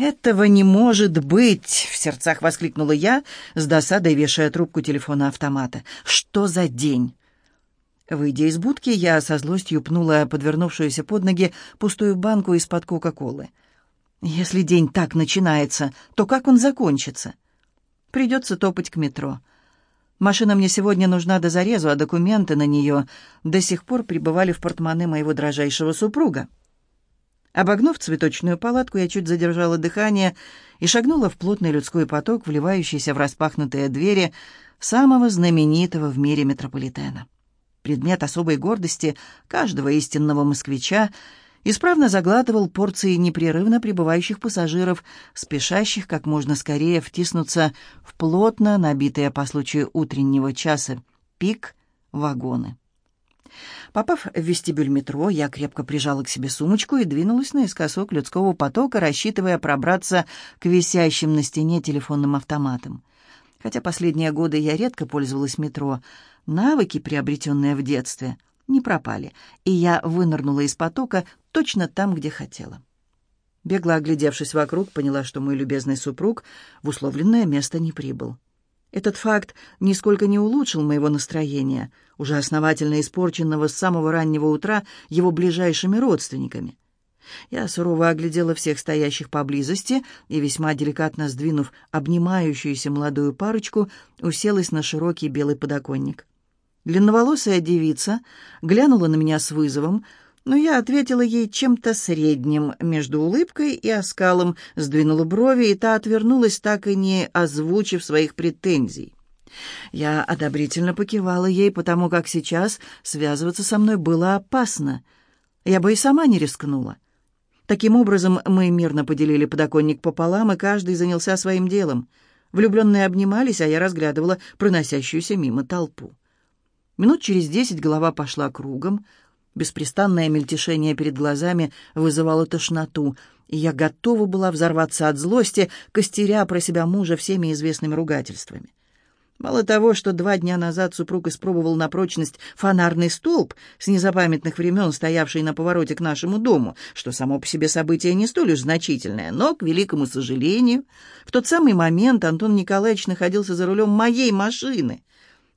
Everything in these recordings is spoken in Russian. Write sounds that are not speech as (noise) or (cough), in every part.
«Этого не может быть!» — в сердцах воскликнула я, с досадой вешая трубку телефона автомата. «Что за день?» Выйдя из будки, я со злостью пнула подвернувшуюся под ноги пустую банку из-под Кока-Колы. Если день так начинается, то как он закончится? Придется топать к метро. Машина мне сегодня нужна до зарезу, а документы на нее до сих пор пребывали в портмоне моего дрожайшего супруга. Обогнув цветочную палатку, я чуть задержала дыхание и шагнула в плотный людской поток, вливающийся в распахнутые двери самого знаменитого в мире метрополитена. Предмет особой гордости каждого истинного москвича исправно заглатывал порции непрерывно прибывающих пассажиров, спешащих как можно скорее втиснуться в плотно набитые по случаю утреннего часа пик вагоны. Попав в вестибюль метро, я крепко прижала к себе сумочку и двинулась наискосок людского потока, рассчитывая пробраться к висящим на стене телефонным автоматам. Хотя последние годы я редко пользовалась метро, навыки, приобретенные в детстве, не пропали, и я вынырнула из потока точно там, где хотела. Бегло оглядевшись вокруг, поняла, что мой любезный супруг в условленное место не прибыл. Этот факт нисколько не улучшил моего настроения, уже основательно испорченного с самого раннего утра его ближайшими родственниками. Я сурово оглядела всех стоящих поблизости и, весьма деликатно сдвинув обнимающуюся молодую парочку, уселась на широкий белый подоконник. Длинноволосая девица глянула на меня с вызовом, но я ответила ей чем-то средним между улыбкой и оскалом, сдвинула брови, и та отвернулась, так и не озвучив своих претензий. Я одобрительно покивала ей, потому как сейчас связываться со мной было опасно. Я бы и сама не рискнула. Таким образом, мы мирно поделили подоконник пополам, и каждый занялся своим делом. Влюбленные обнимались, а я разглядывала проносящуюся мимо толпу. Минут через десять голова пошла кругом. Беспрестанное мельтешение перед глазами вызывало тошноту, и я готова была взорваться от злости, костеря про себя мужа всеми известными ругательствами. Мало того, что два дня назад супруг испробовал на прочность фонарный столб с незапамятных времен, стоявший на повороте к нашему дому, что само по себе событие не столь уж значительное, но, к великому сожалению, в тот самый момент Антон Николаевич находился за рулем моей машины,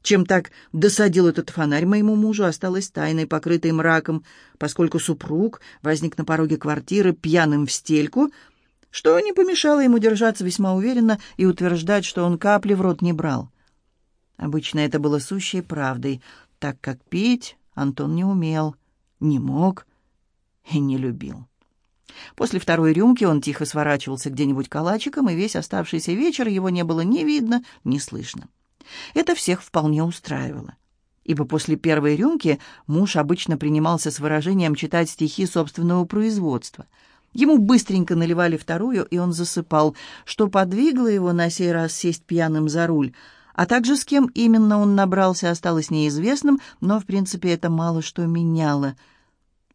чем так досадил этот фонарь моему мужу, осталось тайной, покрытой мраком, поскольку супруг возник на пороге квартиры пьяным в стельку, что не помешало ему держаться весьма уверенно и утверждать, что он капли в рот не брал. Обычно это было сущей правдой, так как пить Антон не умел, не мог и не любил. После второй рюмки он тихо сворачивался где-нибудь калачиком, и весь оставшийся вечер его не было ни видно, ни слышно. Это всех вполне устраивало. Ибо после первой рюмки муж обычно принимался с выражением читать стихи собственного производства. Ему быстренько наливали вторую, и он засыпал, что подвигло его на сей раз сесть пьяным за руль, а также с кем именно он набрался, осталось неизвестным, но, в принципе, это мало что меняло.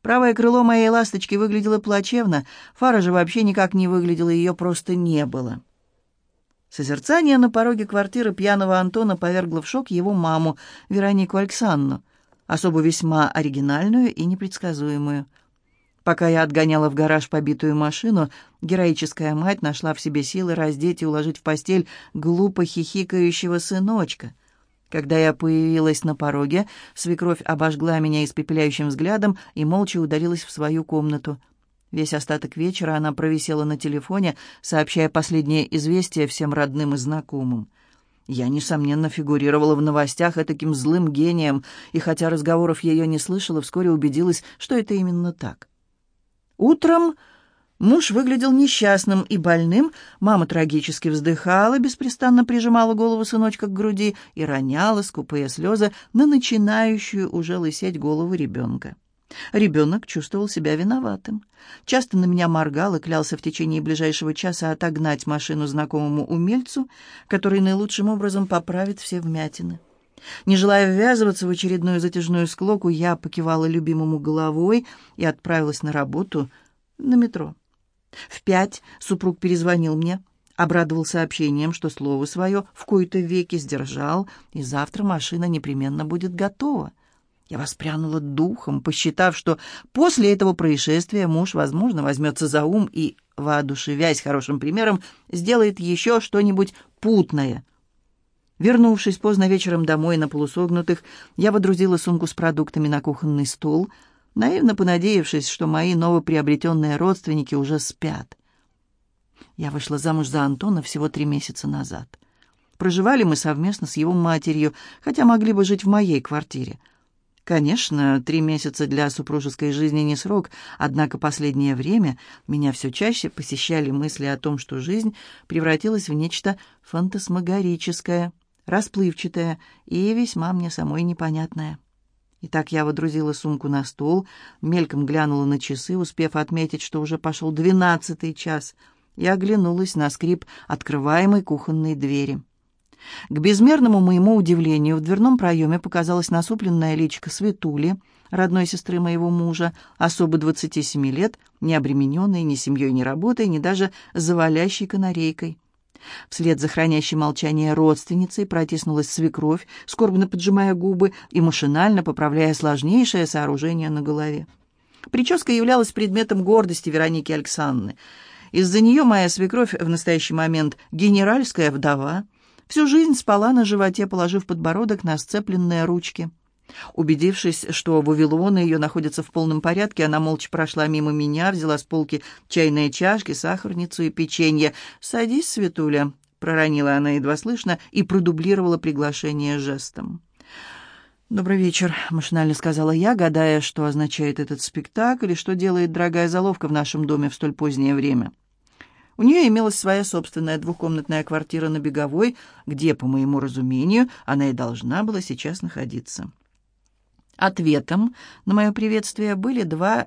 Правое крыло моей ласточки выглядело плачевно, фара же вообще никак не выглядела, ее просто не было. Созерцание на пороге квартиры пьяного Антона повергло в шок его маму, Веронику Александру, особо весьма оригинальную и непредсказуемую. Пока я отгоняла в гараж побитую машину, героическая мать нашла в себе силы раздеть и уложить в постель глупо хихикающего сыночка. Когда я появилась на пороге, свекровь обожгла меня испепеляющим взглядом и молча удалилась в свою комнату — Весь остаток вечера она провисела на телефоне, сообщая последнее известие всем родным и знакомым. Я, несомненно, фигурировала в новостях таким злым гением, и хотя разговоров ее не слышала, вскоре убедилась, что это именно так. Утром муж выглядел несчастным и больным, мама трагически вздыхала, беспрестанно прижимала голову сыночка к груди и роняла скупые слезы на начинающую уже лысеть голову ребенка. Ребенок чувствовал себя виноватым. Часто на меня моргал и клялся в течение ближайшего часа отогнать машину знакомому умельцу, который наилучшим образом поправит все вмятины. Не желая ввязываться в очередную затяжную склоку, я покивала любимому головой и отправилась на работу на метро. В пять супруг перезвонил мне, обрадовал сообщением, что слово свое в кои-то веки сдержал, и завтра машина непременно будет готова. Я воспрянула духом, посчитав, что после этого происшествия муж, возможно, возьмется за ум и, воодушевясь хорошим примером, сделает еще что-нибудь путное. Вернувшись поздно вечером домой на полусогнутых, я водрузила сумку с продуктами на кухонный стол, наивно понадеявшись, что мои новоприобретенные родственники уже спят. Я вышла замуж за Антона всего три месяца назад. Проживали мы совместно с его матерью, хотя могли бы жить в моей квартире. Конечно, три месяца для супружеской жизни не срок, однако последнее время меня все чаще посещали мысли о том, что жизнь превратилась в нечто фантасмагорическое, расплывчатое и весьма мне самой непонятное. Итак, я водрузила сумку на стол, мельком глянула на часы, успев отметить, что уже пошел двенадцатый час, и оглянулась на скрип открываемой кухонной двери. К безмерному моему удивлению в дверном проеме показалась насупленная личико Светули, родной сестры моего мужа, особо 27 лет, не обремененной ни семьей, ни работой, ни даже завалящей канарейкой. Вслед за хранящей молчание родственницей протиснулась свекровь, скорбно поджимая губы и машинально поправляя сложнейшее сооружение на голове. Прическа являлась предметом гордости Вероники Александровны. Из-за нее моя свекровь в настоящий момент генеральская вдова — Всю жизнь спала на животе, положив подбородок на сцепленные ручки. Убедившись, что Вавилон ее находится в полном порядке, она молча прошла мимо меня, взяла с полки чайные чашки, сахарницу и печенье. «Садись, Светуля», — проронила она едва слышно и продублировала приглашение жестом. «Добрый вечер», — машинально сказала я, гадая, что означает этот спектакль и что делает дорогая заловка в нашем доме в столь позднее время. У нее имелась своя собственная двухкомнатная квартира на Беговой, где, по моему разумению, она и должна была сейчас находиться. Ответом на мое приветствие были два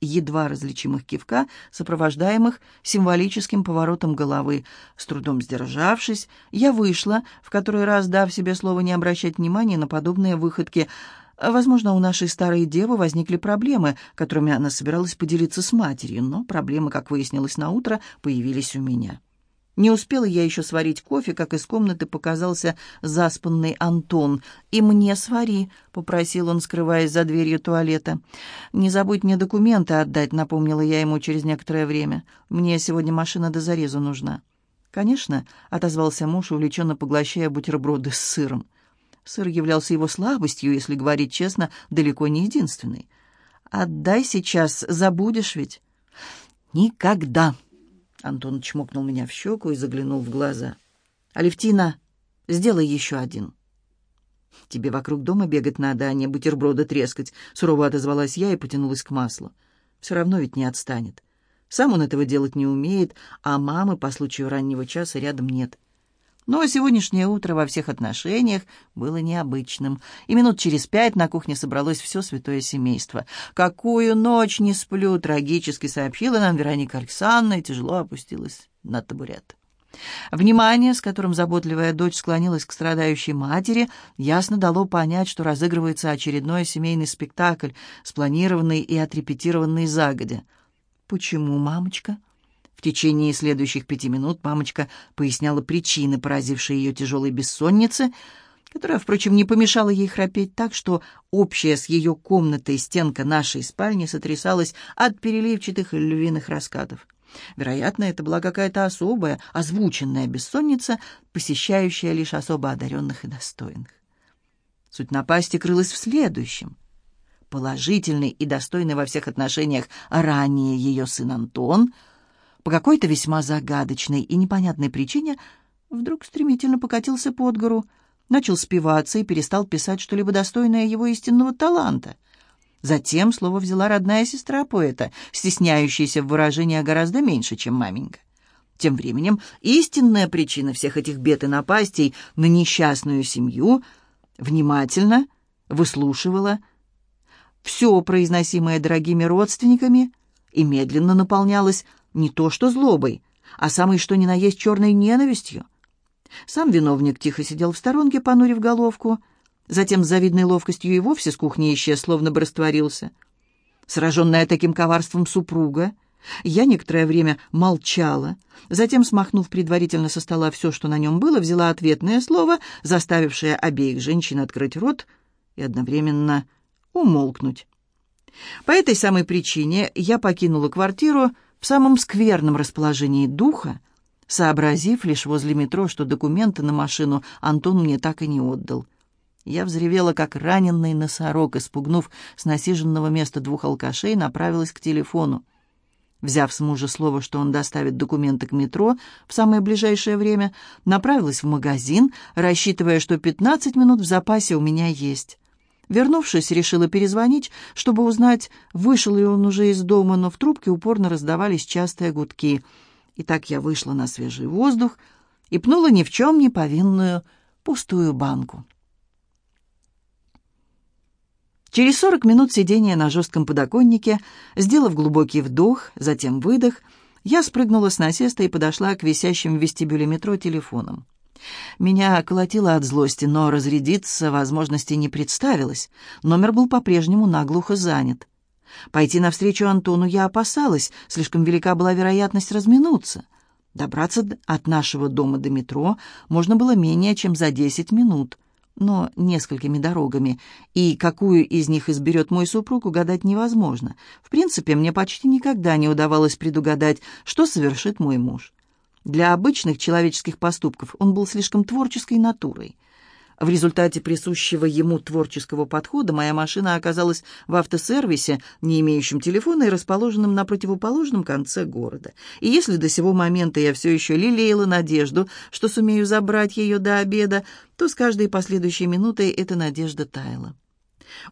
едва различимых кивка, сопровождаемых символическим поворотом головы. С трудом сдержавшись, я вышла, в который раз дав себе слово не обращать внимания на подобные выходки — Возможно, у нашей старой девы возникли проблемы, которыми она собиралась поделиться с матерью, но проблемы, как выяснилось на утро, появились у меня. Не успела я еще сварить кофе, как из комнаты показался заспанный Антон. «И мне свари», — попросил он, скрываясь за дверью туалета. «Не забудь мне документы отдать», — напомнила я ему через некоторое время. «Мне сегодня машина до зарезу нужна». «Конечно», — отозвался муж, увлеченно поглощая бутерброды с сыром. Сыр являлся его слабостью, если говорить честно, далеко не единственной. «Отдай сейчас, забудешь ведь?» «Никогда!» Антон чмокнул меня в щеку и заглянул в глаза. «Алевтина, сделай еще один». «Тебе вокруг дома бегать надо, а не бутерброды трескать», — сурово отозвалась я и потянулась к маслу. «Все равно ведь не отстанет. Сам он этого делать не умеет, а мамы по случаю раннего часа рядом нет. Но сегодняшнее утро во всех отношениях было необычным, и минут через пять на кухне собралось все святое семейство. «Какую ночь не сплю!» — трагически сообщила нам Вероника Александровна и тяжело опустилась на табурет. Внимание, с которым заботливая дочь склонилась к страдающей матери, ясно дало понять, что разыгрывается очередной семейный спектакль, спланированный и отрепетированный загодя. «Почему, мамочка?» Течение следующих пяти минут мамочка поясняла причины, поразившие ее тяжелой бессонницы, которая, впрочем, не помешала ей храпеть так, что общая с ее комнатой стенка нашей спальни сотрясалась от переливчатых львиных раскатов. Вероятно, это была какая-то особая, озвученная бессонница, посещающая лишь особо одаренных и достойных. Суть напасти крылась в следующем. Положительный и достойный во всех отношениях ранее ее сын Антон — по какой-то весьма загадочной и непонятной причине вдруг стремительно покатился под гору, начал спиваться и перестал писать что-либо достойное его истинного таланта. Затем слово взяла родная сестра поэта, стесняющаяся в выражении гораздо меньше, чем маменька. Тем временем истинная причина всех этих бед и напастей на несчастную семью внимательно выслушивала все произносимое дорогими родственниками и медленно наполнялась не то что злобой, а самой что ни на есть черной ненавистью. Сам виновник тихо сидел в сторонке, понурив головку. Затем с завидной ловкостью и вовсе с кухни исчез, словно бы растворился. Сраженная таким коварством супруга, я некоторое время молчала, затем, смахнув предварительно со стола все, что на нем было, взяла ответное слово, заставившее обеих женщин открыть рот и одновременно умолкнуть. По этой самой причине я покинула квартиру в самом скверном расположении духа, сообразив лишь возле метро, что документы на машину Антон мне так и не отдал. Я взревела, как раненый носорог, испугнув с насиженного места двух алкашей, направилась к телефону. Взяв с мужа слово, что он доставит документы к метро в самое ближайшее время, направилась в магазин, рассчитывая, что 15 минут в запасе у меня есть. Вернувшись, решила перезвонить, чтобы узнать, вышел ли он уже из дома, но в трубке упорно раздавались частые гудки. И так я вышла на свежий воздух и пнула ни в чем не повинную пустую банку. Через сорок минут сидения на жестком подоконнике, сделав глубокий вдох, затем выдох, я спрыгнула с насеста и подошла к висящим в вестибюле метро телефонам. Меня колотило от злости, но разрядиться возможности не представилось. Номер был по-прежнему наглухо занят. Пойти навстречу Антону я опасалась, слишком велика была вероятность разминуться. Добраться от нашего дома до метро можно было менее чем за десять минут но несколькими дорогами, и какую из них изберет мой супруг, угадать невозможно. В принципе, мне почти никогда не удавалось предугадать, что совершит мой муж. Для обычных человеческих поступков он был слишком творческой натурой. В результате присущего ему творческого подхода моя машина оказалась в автосервисе, не имеющем телефона и расположенном на противоположном конце города. И если до сего момента я все еще лелеяла надежду, что сумею забрать ее до обеда, то с каждой последующей минутой эта надежда таяла.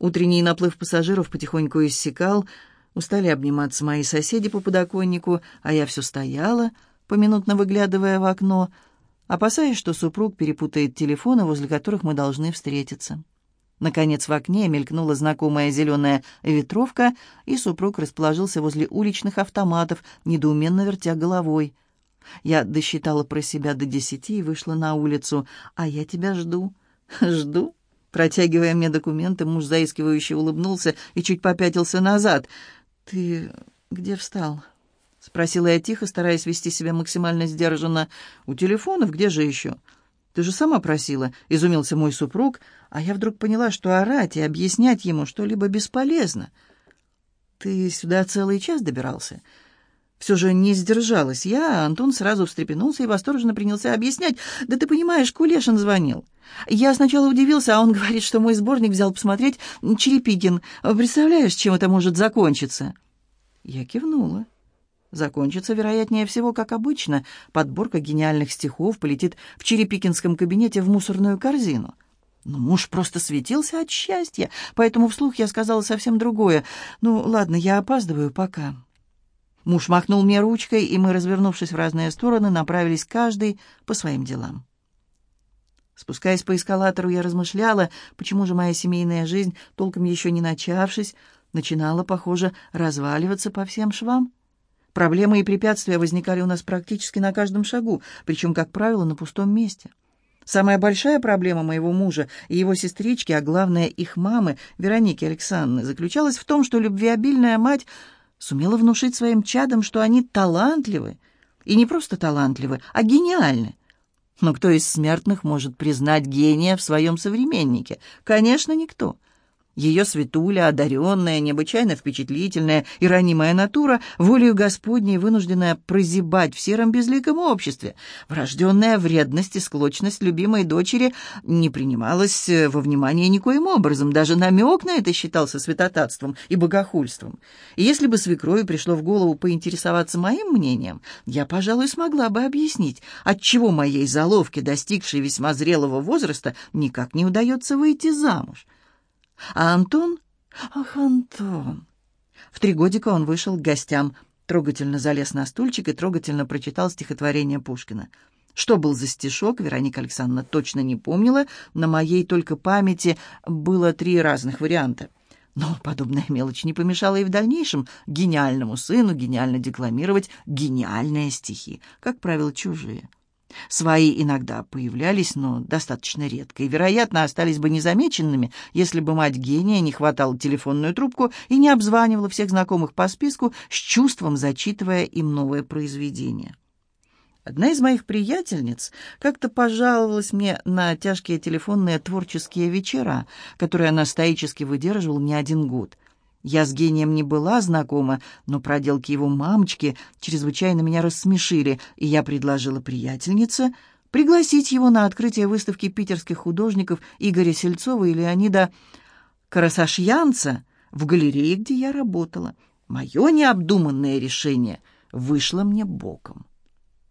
Утренний наплыв пассажиров потихоньку иссякал, устали обниматься мои соседи по подоконнику, а я все стояла, поминутно выглядывая в окно — опасаясь, что супруг перепутает телефоны, возле которых мы должны встретиться. Наконец в окне мелькнула знакомая зеленая ветровка, и супруг расположился возле уличных автоматов, недоуменно вертя головой. Я досчитала про себя до десяти и вышла на улицу. «А я тебя жду». «Жду?» Протягивая мне документы, муж заискивающе улыбнулся и чуть попятился назад. «Ты где встал?» — спросила я тихо, стараясь вести себя максимально сдержанно. «У телефонов? Где же еще?» «Ты же сама просила», — изумился мой супруг, а я вдруг поняла, что орать и объяснять ему что-либо бесполезно. «Ты сюда целый час добирался?» Все же не сдержалась я, а Антон сразу встрепенулся и восторженно принялся объяснять. «Да ты понимаешь, Кулешин звонил. Я сначала удивился, а он (laughs) говорит, что мой сборник взял посмотреть Черепикин. Представляешь, чем это может закончиться?» Я кивнула. Закончится, вероятнее всего, как обычно. Подборка гениальных стихов полетит в Черепикинском кабинете в мусорную корзину. Но муж просто светился от счастья, поэтому вслух я сказала совсем другое. «Ну, ладно, я опаздываю, пока». Муж махнул мне ручкой, и мы, развернувшись в разные стороны, направились каждый по своим делам. Спускаясь по эскалатору, я размышляла, почему же моя семейная жизнь, толком еще не начавшись, начинала, похоже, разваливаться по всем швам. Проблемы и препятствия возникали у нас практически на каждом шагу, причем, как правило, на пустом месте. Самая большая проблема моего мужа и его сестрички, а главное их мамы, Вероники Александровны, заключалась в том, что любвеобильная мать сумела внушить своим чадам, что они талантливы, и не просто талантливы, а гениальны. Но кто из смертных может признать гения в своем современнике? Конечно, никто. Ее светуля, одаренная, необычайно впечатлительная и ранимая натура, волею Господней вынужденная прозябать в сером безликом обществе, врожденная вредность и склочность любимой дочери не принималась э, во внимание никоим образом, даже намек на это считался святотатством и богохульством. И если бы свекрови пришло в голову поинтересоваться моим мнением, я, пожалуй, смогла бы объяснить, отчего моей заловке, достигшей весьма зрелого возраста, никак не удается выйти замуж. А Антон... Ах, Антон... В три годика он вышел к гостям, трогательно залез на стульчик и трогательно прочитал стихотворение Пушкина. Что был за стишок, Вероника Александровна точно не помнила, на моей только памяти было три разных варианта. Но подобная мелочь не помешала и в дальнейшем гениальному сыну гениально декламировать гениальные стихи, как правило, чужие. Свои иногда появлялись, но достаточно редко, и, вероятно, остались бы незамеченными, если бы мать гения не хватала телефонную трубку и не обзванивала всех знакомых по списку с чувством, зачитывая им новое произведение. Одна из моих приятельниц как-то пожаловалась мне на тяжкие телефонные творческие вечера, которые она стоически выдерживала не один год. Я с гением не была знакома, но проделки его мамочки чрезвычайно меня рассмешили, и я предложила приятельнице пригласить его на открытие выставки питерских художников Игоря Сельцова и Леонида Карасашьянца в галерее, где я работала. Мое необдуманное решение вышло мне боком.